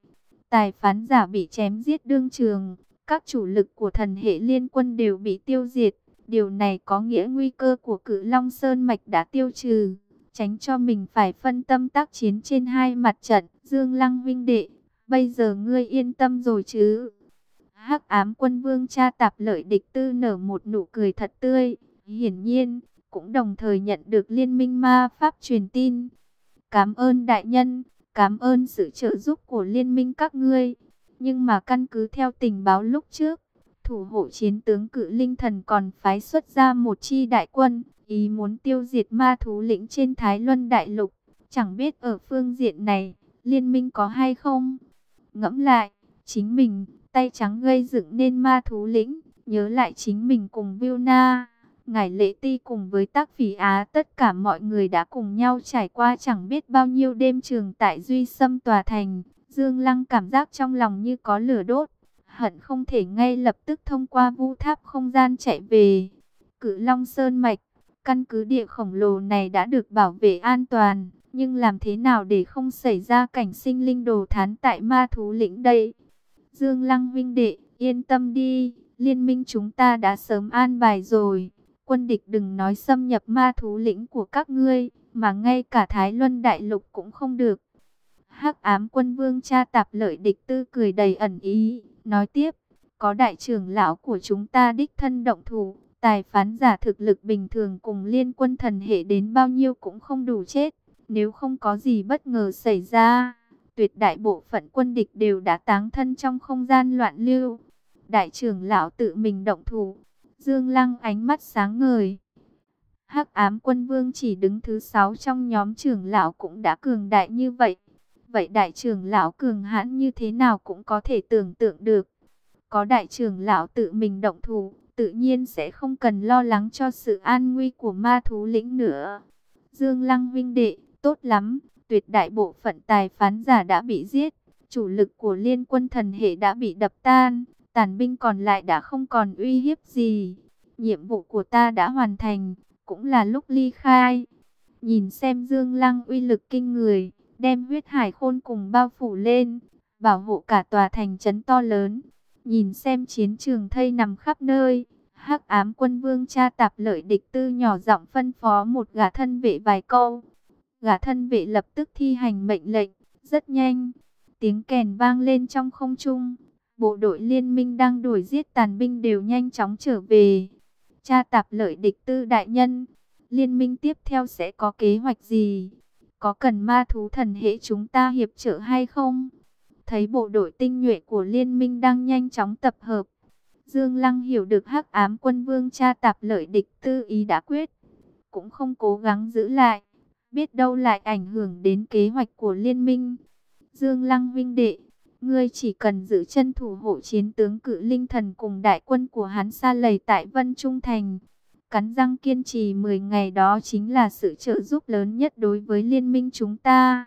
Tài phán giả bị chém giết đương trường, các chủ lực của thần hệ liên quân đều bị tiêu diệt. Điều này có nghĩa nguy cơ của cử Long Sơn Mạch đã tiêu trừ, tránh cho mình phải phân tâm tác chiến trên hai mặt trận. Dương Lăng vinh đệ, bây giờ ngươi yên tâm rồi chứ? hắc ám quân vương cha tạp lợi địch tư nở một nụ cười thật tươi, hiển nhiên, cũng đồng thời nhận được liên minh ma pháp truyền tin. Cảm ơn đại nhân, cảm ơn sự trợ giúp của liên minh các ngươi. Nhưng mà căn cứ theo tình báo lúc trước, thủ hộ chiến tướng cự linh thần còn phái xuất ra một chi đại quân, ý muốn tiêu diệt ma thú lĩnh trên Thái Luân Đại Lục. Chẳng biết ở phương diện này, liên minh có hay không? Ngẫm lại, chính mình, tay trắng gây dựng nên ma thú lĩnh, nhớ lại chính mình cùng Vilna. Ngài Lễ Ti cùng với tác phỉ Á tất cả mọi người đã cùng nhau trải qua chẳng biết bao nhiêu đêm trường tại Duy Sâm Tòa Thành. Dương Lăng cảm giác trong lòng như có lửa đốt, hận không thể ngay lập tức thông qua vu tháp không gian chạy về. cự Long Sơn Mạch, căn cứ địa khổng lồ này đã được bảo vệ an toàn, nhưng làm thế nào để không xảy ra cảnh sinh linh đồ thán tại ma thú lĩnh đây? Dương Lăng vinh đệ, yên tâm đi, liên minh chúng ta đã sớm an bài rồi. Quân địch đừng nói xâm nhập ma thú lĩnh của các ngươi, mà ngay cả Thái Luân Đại Lục cũng không được. hắc ám quân vương cha tạp lợi địch tư cười đầy ẩn ý, nói tiếp, có đại trưởng lão của chúng ta đích thân động thủ, tài phán giả thực lực bình thường cùng liên quân thần hệ đến bao nhiêu cũng không đủ chết, nếu không có gì bất ngờ xảy ra tuyệt đại bộ phận quân địch đều đã táng thân trong không gian loạn lưu. Đại trưởng lão tự mình động thủ, Dương Lăng ánh mắt sáng ngời. Hắc ám quân vương chỉ đứng thứ sáu trong nhóm trưởng lão cũng đã cường đại như vậy. Vậy đại trưởng lão cường hãn như thế nào cũng có thể tưởng tượng được. Có đại trưởng lão tự mình động thủ, tự nhiên sẽ không cần lo lắng cho sự an nguy của ma thú lĩnh nữa. Dương Lăng vinh đệ, tốt lắm, tuyệt đại bộ phận tài phán giả đã bị giết, chủ lực của liên quân thần hệ đã bị đập tan, tàn binh còn lại đã không còn uy hiếp gì. Nhiệm vụ của ta đã hoàn thành, cũng là lúc ly khai. Nhìn xem Dương Lăng uy lực kinh người, đem huyết hải khôn cùng bao phủ lên, bảo hộ cả tòa thành trấn to lớn. Nhìn xem chiến trường thây nằm khắp nơi, hắc ám quân vương cha tạp lợi địch tư nhỏ giọng phân phó một gã thân vệ vài câu. Gã thân vệ lập tức thi hành mệnh lệnh, rất nhanh. Tiếng kèn vang lên trong không trung. Bộ đội liên minh đang đuổi giết tàn binh đều nhanh chóng trở về. Cha tạp lợi địch tư đại nhân. Liên minh tiếp theo sẽ có kế hoạch gì? Có cần ma thú thần hệ chúng ta hiệp trợ hay không? Thấy bộ đội tinh nhuệ của liên minh đang nhanh chóng tập hợp. Dương Lăng hiểu được hắc ám quân vương cha tạp lợi địch tư ý đã quyết. Cũng không cố gắng giữ lại biết đâu lại ảnh hưởng đến kế hoạch của liên minh. Dương Lăng vinh đệ, ngươi chỉ cần giữ chân thủ hộ chiến tướng cự linh thần cùng đại quân của hắn xa lầy tại Vân Trung Thành. Cắn răng kiên trì 10 ngày đó chính là sự trợ giúp lớn nhất đối với liên minh chúng ta.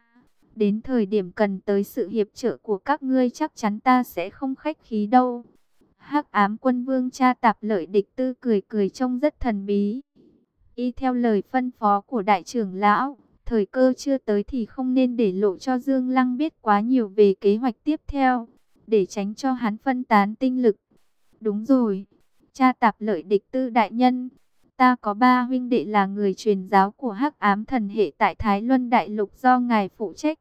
Đến thời điểm cần tới sự hiệp trợ của các ngươi chắc chắn ta sẽ không khách khí đâu. hắc ám quân vương cha tạp lợi địch tư cười cười trông rất thần bí. Y theo lời phân phó của đại trưởng lão, Thời cơ chưa tới thì không nên để lộ cho Dương Lăng biết quá nhiều về kế hoạch tiếp theo, để tránh cho hắn phân tán tinh lực. Đúng rồi, cha tạp lợi địch tư đại nhân, ta có ba huynh đệ là người truyền giáo của hắc ám thần hệ tại Thái Luân Đại Lục do ngài phụ trách.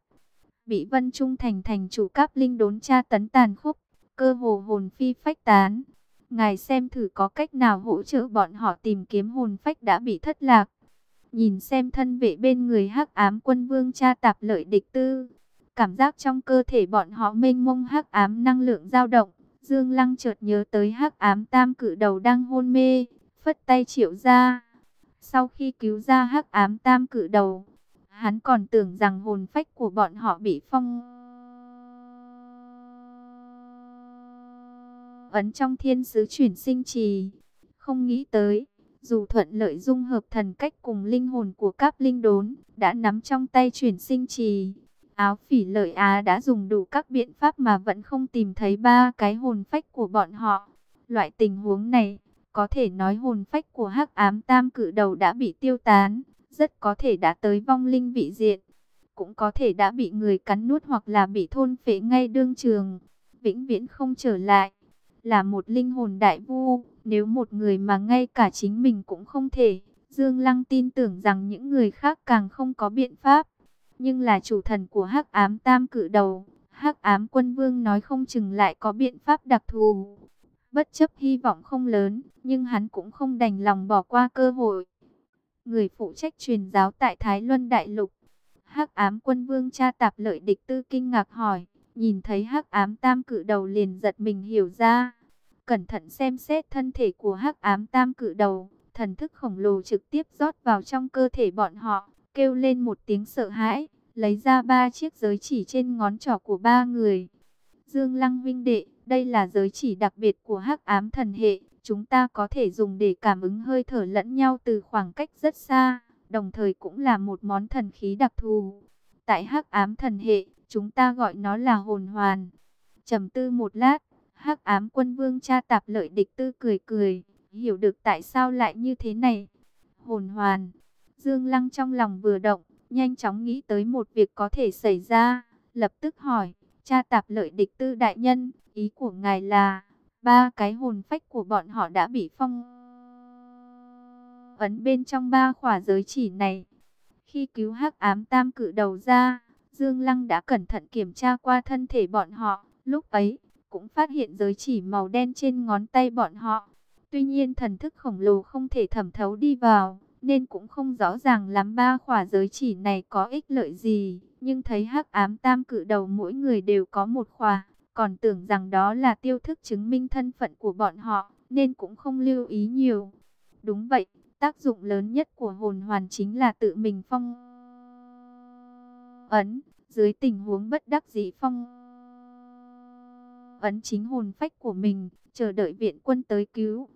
Bị Vân Trung Thành thành chủ cáp linh đốn tra tấn tàn khốc, cơ hồ hồn phi phách tán. Ngài xem thử có cách nào hỗ trợ bọn họ tìm kiếm hồn phách đã bị thất lạc. Nhìn xem thân vệ bên người hắc ám quân vương cha tạp lợi địch tư. Cảm giác trong cơ thể bọn họ mênh mông hắc ám năng lượng dao động. Dương Lăng chợt nhớ tới hắc ám tam cử đầu đang hôn mê, phất tay triệu ra. Sau khi cứu ra hắc ám tam cử đầu, hắn còn tưởng rằng hồn phách của bọn họ bị phong ấn trong thiên sứ chuyển sinh trì. Không nghĩ tới, dù thuận lợi dung hợp thần cách cùng linh hồn của các linh đốn, đã nắm trong tay chuyển sinh trì. Áo phỉ lợi Á đã dùng đủ các biện pháp mà vẫn không tìm thấy ba cái hồn phách của bọn họ. Loại tình huống này, có thể nói hồn phách của hắc ám tam cự đầu đã bị tiêu tán, rất có thể đã tới vong linh vị diện. Cũng có thể đã bị người cắn nuốt hoặc là bị thôn phệ ngay đương trường, vĩnh viễn không trở lại. Là một linh hồn đại vu, nếu một người mà ngay cả chính mình cũng không thể, Dương Lăng tin tưởng rằng những người khác càng không có biện pháp. Nhưng là chủ thần của hắc ám tam Cự đầu, hắc ám quân vương nói không chừng lại có biện pháp đặc thù. Bất chấp hy vọng không lớn, nhưng hắn cũng không đành lòng bỏ qua cơ hội. Người phụ trách truyền giáo tại Thái Luân Đại Lục, hắc ám quân vương cha tạp lợi địch tư kinh ngạc hỏi, nhìn thấy hắc ám tam Cự đầu liền giật mình hiểu ra cẩn thận xem xét thân thể của hắc ám tam cự đầu, thần thức khổng lồ trực tiếp rót vào trong cơ thể bọn họ, kêu lên một tiếng sợ hãi, lấy ra ba chiếc giới chỉ trên ngón trỏ của ba người. Dương Lăng vinh đệ, đây là giới chỉ đặc biệt của hắc ám thần hệ, chúng ta có thể dùng để cảm ứng hơi thở lẫn nhau từ khoảng cách rất xa, đồng thời cũng là một món thần khí đặc thù. Tại hắc ám thần hệ, chúng ta gọi nó là hồn hoàn. Trầm tư một lát, hắc ám quân vương cha tạp lợi địch tư cười cười, hiểu được tại sao lại như thế này. Hồn hoàn, Dương Lăng trong lòng vừa động, nhanh chóng nghĩ tới một việc có thể xảy ra, lập tức hỏi, cha tạp lợi địch tư đại nhân, ý của ngài là, ba cái hồn phách của bọn họ đã bị phong ấn bên trong ba khỏa giới chỉ này. Khi cứu hắc ám tam cự đầu ra, Dương Lăng đã cẩn thận kiểm tra qua thân thể bọn họ, lúc ấy cũng phát hiện giới chỉ màu đen trên ngón tay bọn họ. Tuy nhiên thần thức khổng lồ không thể thẩm thấu đi vào, nên cũng không rõ ràng lắm ba khỏa giới chỉ này có ích lợi gì. Nhưng thấy hắc ám tam cự đầu mỗi người đều có một khỏa, còn tưởng rằng đó là tiêu thức chứng minh thân phận của bọn họ, nên cũng không lưu ý nhiều. Đúng vậy, tác dụng lớn nhất của hồn hoàn chính là tự mình phong ấn, dưới tình huống bất đắc dĩ phong ấn chính hồn phách của mình, chờ đợi viện quân tới cứu.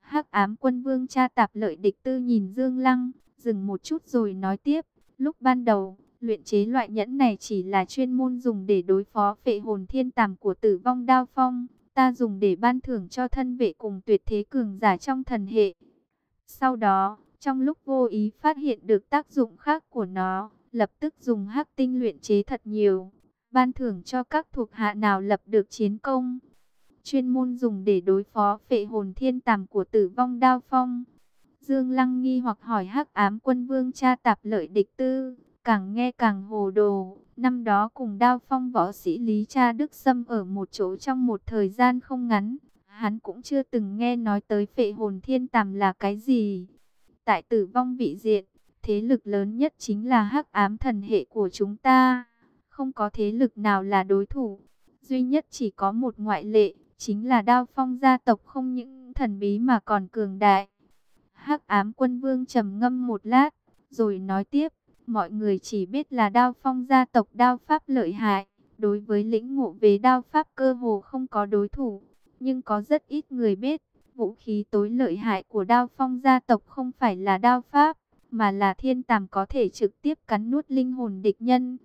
Hắc ám quân vương cha tạp lợi địch tư nhìn Dương Lăng, dừng một chút rồi nói tiếp. Lúc ban đầu, luyện chế loại nhẫn này chỉ là chuyên môn dùng để đối phó phệ hồn thiên tàm của tử vong đao phong. Ta dùng để ban thưởng cho thân vệ cùng tuyệt thế cường giả trong thần hệ. Sau đó, trong lúc vô ý phát hiện được tác dụng khác của nó, lập tức dùng hắc tinh luyện chế thật nhiều ban thưởng cho các thuộc hạ nào lập được chiến công. Chuyên môn dùng để đối phó phệ hồn thiên tàm của tử vong đao phong. Dương Lăng nghi hoặc hỏi hắc ám quân vương cha tạp lợi địch tư, càng nghe càng hồ đồ. Năm đó cùng đao phong võ sĩ Lý Cha Đức Sâm ở một chỗ trong một thời gian không ngắn. Hắn cũng chưa từng nghe nói tới phệ hồn thiên tàm là cái gì. Tại tử vong vị diện, thế lực lớn nhất chính là hắc ám thần hệ của chúng ta không có thế lực nào là đối thủ. Duy nhất chỉ có một ngoại lệ, chính là đao phong gia tộc không những thần bí mà còn cường đại. hắc ám quân vương trầm ngâm một lát, rồi nói tiếp, mọi người chỉ biết là đao phong gia tộc đao pháp lợi hại. Đối với lĩnh ngộ về đao pháp cơ hồ không có đối thủ, nhưng có rất ít người biết, vũ khí tối lợi hại của đao phong gia tộc không phải là đao pháp, mà là thiên tàm có thể trực tiếp cắn nuốt linh hồn địch nhân.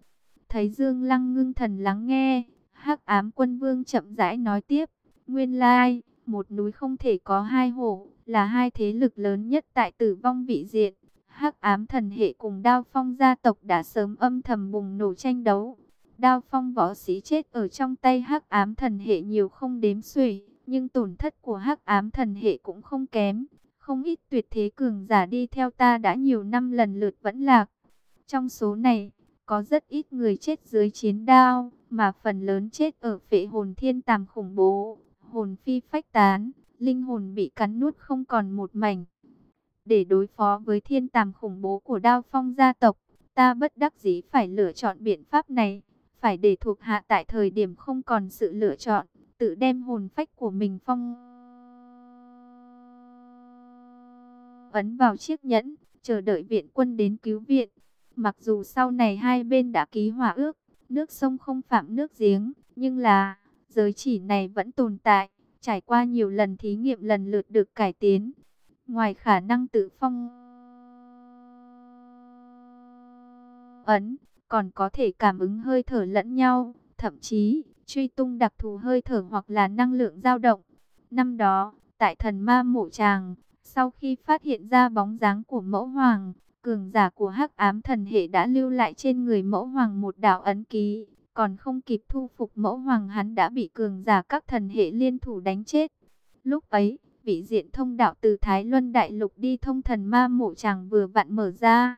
Thấy Dương Lăng ngưng thần lắng nghe, hắc ám quân vương chậm rãi nói tiếp. Nguyên lai, một núi không thể có hai hổ, là hai thế lực lớn nhất tại tử vong vị diện. Hắc ám thần hệ cùng đao phong gia tộc đã sớm âm thầm bùng nổ tranh đấu. Đao phong võ sĩ chết ở trong tay hắc ám thần hệ nhiều không đếm xuể, nhưng tổn thất của hắc ám thần hệ cũng không kém. Không ít tuyệt thế cường giả đi theo ta đã nhiều năm lần lượt vẫn lạc. Trong số này, có rất ít người chết dưới chiến đao, mà phần lớn chết ở phệ hồn thiên tàm khủng bố, hồn phi phách tán, linh hồn bị cắn nuốt không còn một mảnh. Để đối phó với thiên tàm khủng bố của đao phong gia tộc, ta bất đắc dĩ phải lựa chọn biện pháp này, phải để thuộc hạ tại thời điểm không còn sự lựa chọn, tự đem hồn phách của mình phong ấn vào chiếc nhẫn, chờ đợi viện quân đến cứu viện. Mặc dù sau này hai bên đã ký hòa ước, nước sông không phạm nước giếng, nhưng là giới chỉ này vẫn tồn tại, trải qua nhiều lần thí nghiệm lần lượt được cải tiến. Ngoài khả năng tự phong ấn, còn có thể cảm ứng hơi thở lẫn nhau, thậm chí truy tung đặc thù hơi thở hoặc là năng lượng dao động. Năm đó, tại thần ma mộ tràng, sau khi phát hiện ra bóng dáng của mẫu hoàng, cường giả của hắc ám thần hệ đã lưu lại trên người mẫu hoàng một đạo ấn ký, còn không kịp thu phục mẫu hoàng hắn đã bị cường giả các thần hệ liên thủ đánh chết. Lúc ấy, vị diện thông đạo từ Thái Luân Đại Lục đi thông thần ma mộ chàng vừa vặn mở ra.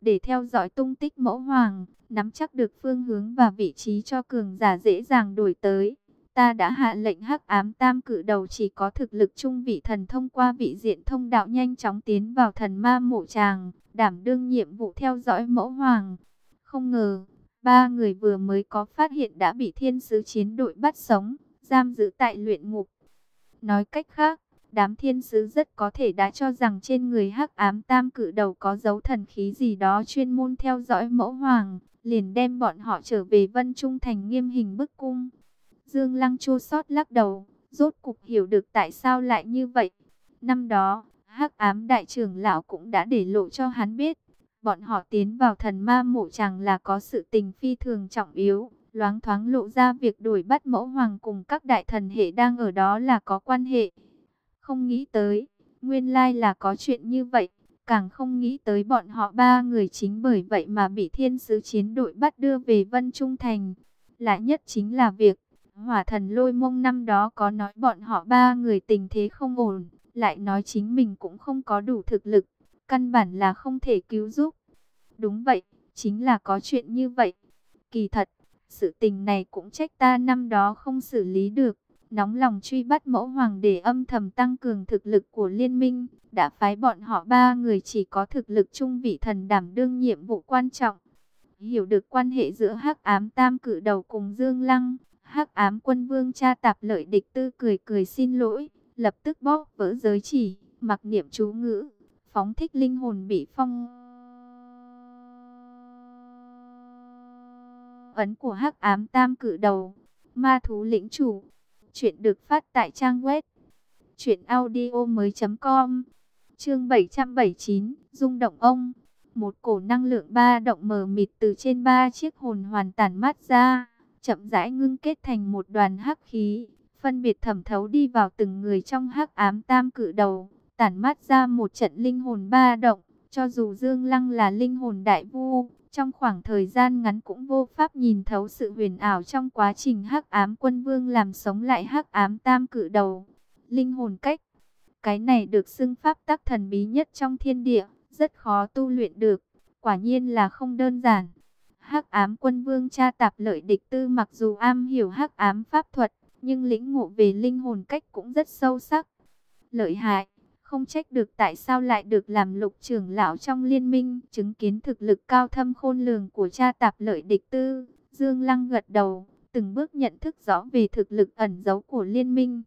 Để theo dõi tung tích mẫu hoàng, nắm chắc được phương hướng và vị trí cho cường giả dễ dàng đổi tới. Ta đã hạ lệnh hắc ám tam cự đầu chỉ có thực lực trung vị thần thông qua vị diện thông đạo nhanh chóng tiến vào thần ma mộ tràng, đảm đương nhiệm vụ theo dõi mẫu hoàng. Không ngờ, ba người vừa mới có phát hiện đã bị thiên sứ chiến đội bắt sống, giam giữ tại luyện ngục. Nói cách khác, đám thiên sứ rất có thể đã cho rằng trên người hắc ám tam cự đầu có dấu thần khí gì đó chuyên môn theo dõi mẫu hoàng, liền đem bọn họ trở về Vân Trung Thành nghiêm hình bức cung. Dương Lăng chua sót lắc đầu, rốt cục hiểu được tại sao lại như vậy. Năm đó, hắc ám đại trưởng lão cũng đã để lộ cho hắn biết, bọn họ tiến vào thần ma mộ chàng là có sự tình phi thường trọng yếu, loáng thoáng lộ ra việc đuổi bắt mẫu hoàng cùng các đại thần hệ đang ở đó là có quan hệ. Không nghĩ tới, nguyên lai là có chuyện như vậy, càng không nghĩ tới bọn họ ba người chính bởi vậy mà bị thiên sứ chiến đội bắt đưa về Vân Trung Thành. Lại nhất chính là việc, hỏa thần lôi mông năm đó có nói bọn họ ba người tình thế không ổn, lại nói chính mình cũng không có đủ thực lực, căn bản là không thể cứu giúp. Đúng vậy, chính là có chuyện như vậy. Kỳ thật, sự tình này cũng trách ta năm đó không xử lý được, nóng lòng truy bắt mẫu hoàng để âm thầm tăng cường thực lực của liên minh, đã phái bọn họ ba người chỉ có thực lực trung vị thần đảm đương nhiệm vụ quan trọng. Hiểu được quan hệ giữa hắc ám tam cử đầu cùng Dương Lăng, hắc ám quân vương cha tạp lợi địch tư cười cười xin lỗi, lập tức bóp vỡ giới chỉ, mặc niệm chú ngữ, phóng thích linh hồn bị phong. Ấn của hắc ám tam cử đầu, ma thú lĩnh chủ. Chuyện được phát tại trang web truyệnaudiomoi.com. Chương 779, rung động ông. Một cổ năng lượng ba động mờ mịt từ trên ba chiếc hồn hoàn tàn mát ra, chậm rãi ngưng kết thành một đoàn hắc khí, phân biệt thẩm thấu đi vào từng người trong hắc ám tam cự đầu, tản mát ra một trận linh hồn ba động, cho dù Dương Lăng là linh hồn đại vu, trong khoảng thời gian ngắn cũng vô pháp nhìn thấu sự huyền ảo trong quá trình hắc ám quân vương làm sống lại hắc ám tam cự đầu. Linh hồn cách, cái này được xưng pháp tắc thần bí nhất trong thiên địa, rất khó tu luyện được, quả nhiên là không đơn giản. Hắc ám quân vương cha tạp lợi địch tư mặc dù am hiểu hắc ám pháp thuật, nhưng lĩnh ngộ về linh hồn cách cũng rất sâu sắc. Lợi hại, không trách được tại sao lại được làm lục trưởng lão trong liên minh, chứng kiến thực lực cao thâm khôn lường của cha tạp lợi địch tư. Dương Lăng gật đầu, từng bước nhận thức rõ về thực lực ẩn giấu của liên minh.